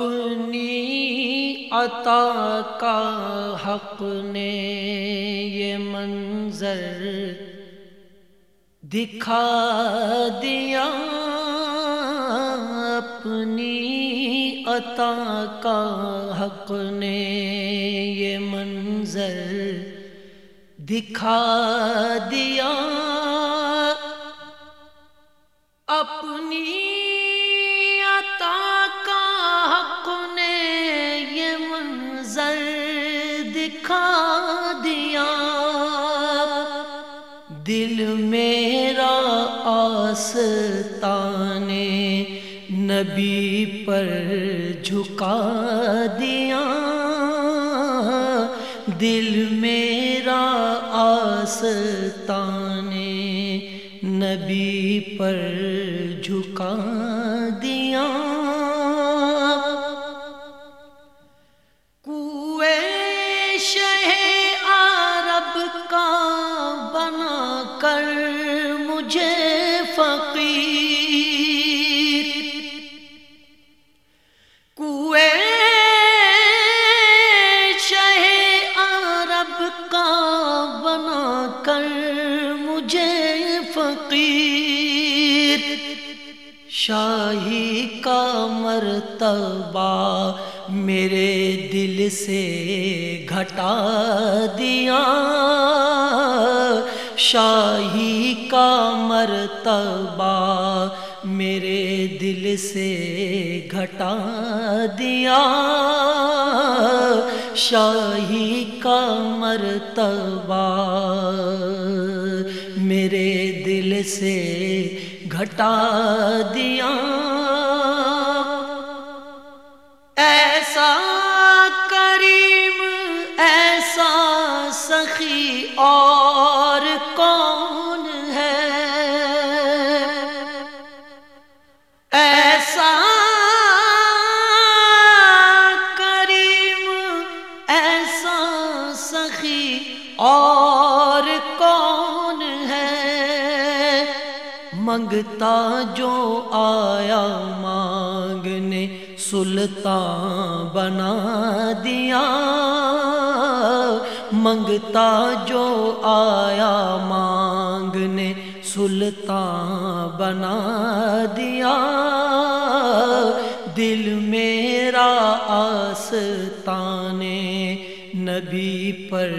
اپنی عطا کا حق نے یہ منظر دکھا دیا۔ اپنی عطا کا حق نے یہ منظر دکھا دیا۔ دل میرا آستان نبی پر جھکا دیا۔ دل میرا آستان نبی پر جھکا شاہی کا مرتبہ میرے دل سے گھٹا دیا۔ شاہی کا مرتبہ میرے دل سے گھٹا دیا۔ شاہی کا مرتبہ میرے دل سے گھٹا دیا۔ منگتا جو آیا مانگنے، سلطان بنا دیا۔ منگتا جو آیا مانگنے، سلطان بنا دیا۔ دل میرا آستان نبی پر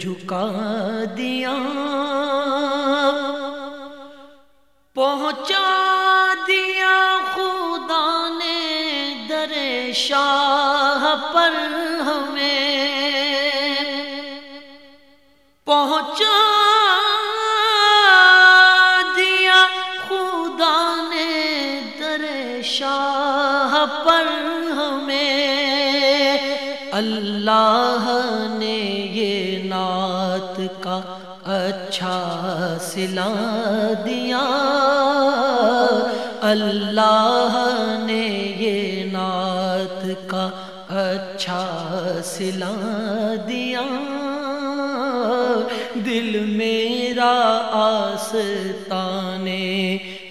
جھکا دیا۔ پہنچا دیا خدا نے در شاہ پر ہمیں۔ پہنچا دیا خدا نے در شاہ پر ہمیں۔ اللہ نے یہ نعت کا اچھا سلا دیا۔ اللہ نے یہ نعت کا اچھا سلا دیا۔ دل میرا آستان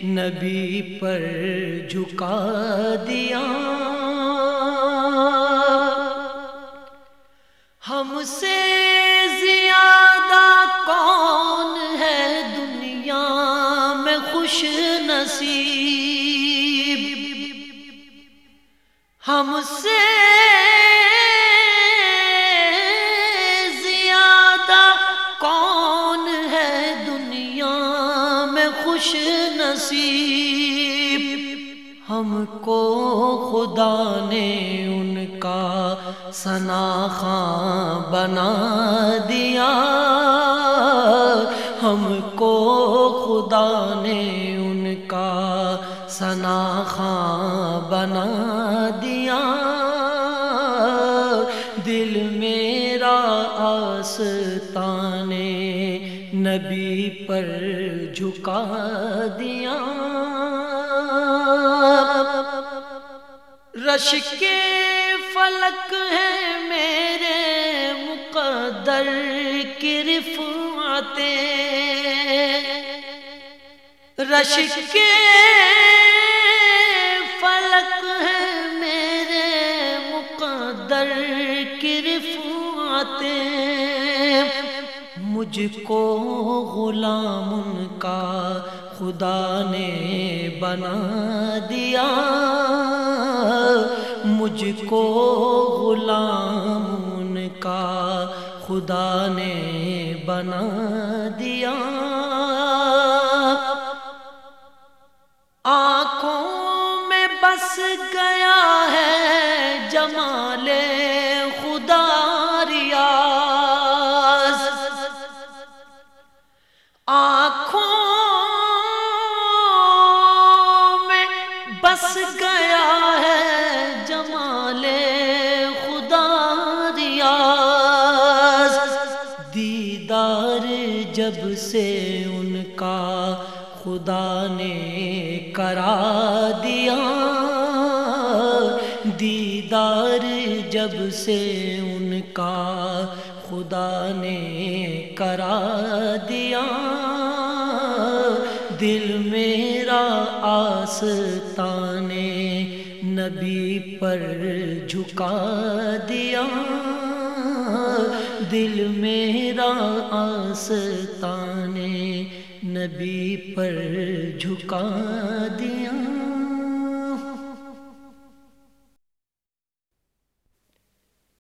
نبی پر جھکا دیا۔ ہم سے زیادہ کون خوش نصیب۔ ہم سے زیادہ کون ہے دنیا میں خوش نصیب؟ ہم کو خدا نے ان کا سنا بنا دیا۔ ہم کو خدا نے سنا خاں بنا دیا۔ دل میرا آستان نبی پر جھکا دیا۔ رش کے فلک ہے میرے مقدر کی رفعتیں۔ رش کے مجھ کو غلام ان کا خدا نے بنا دیا۔ مجھ کو غلام ان کا خدا نے بنا دیا۔ گیا ہے جمال خدا ریاض۔ دیدار جب سے ان کا خدا نے کرا دیا۔ دیدار جب سے ان کا خدا نے کرا دیا۔ دل میرا آستان نبی پر جھکا دیا۔ دل میرا آستان نبی پر جھکا دیا۔